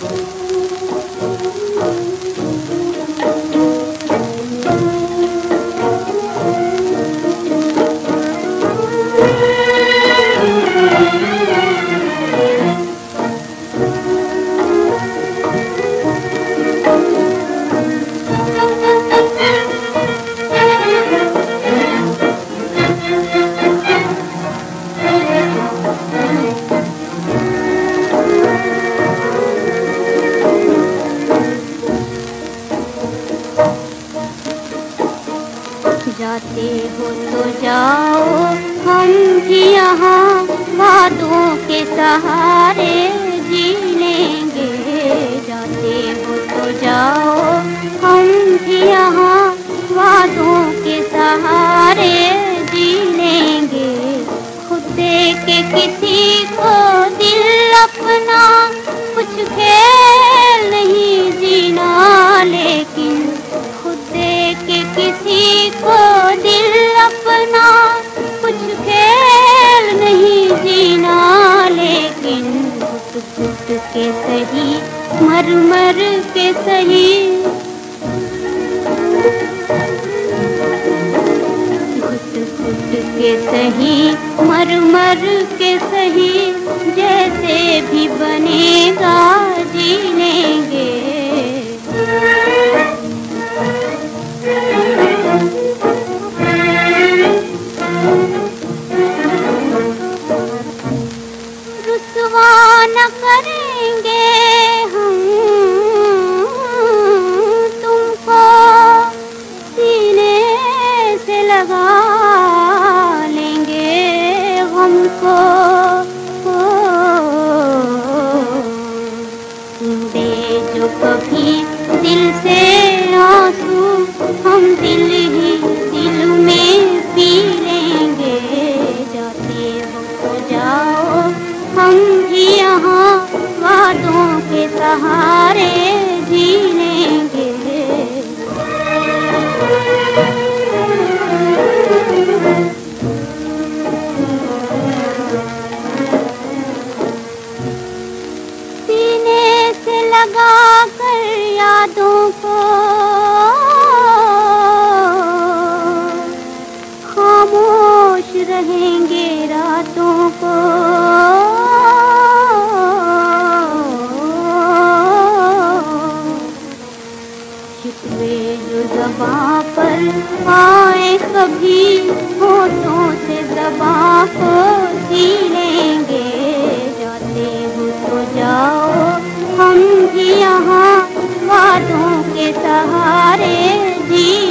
Thank. جاتے ہو تو جاؤ۔ ہم بھی یہاں وادوں کے سہارے جی لیں گے۔ جاتے ہو تو جاؤ۔ ہم بھی یہاں وادوں کے سہارے جی لیں گے۔ خود کے کسی کو دل اپنا کے سہی، مر مر کے سہی۔ گھٹ گھٹ کے سہی، مر مر کے سہی۔ جیسے بھی بنے گا جی لیں گے۔ رسوا نہ کریں گے ہم تم کو سے لگا لیں گے کو۔ جو کبھی دل سے آنسو، ہم دل یادوں کو خاموش رہیں گے راتوں کو۔ شکوے جو زباں پر آئے کبھی، ہوٹوں سے زباں کو سی سہارے جی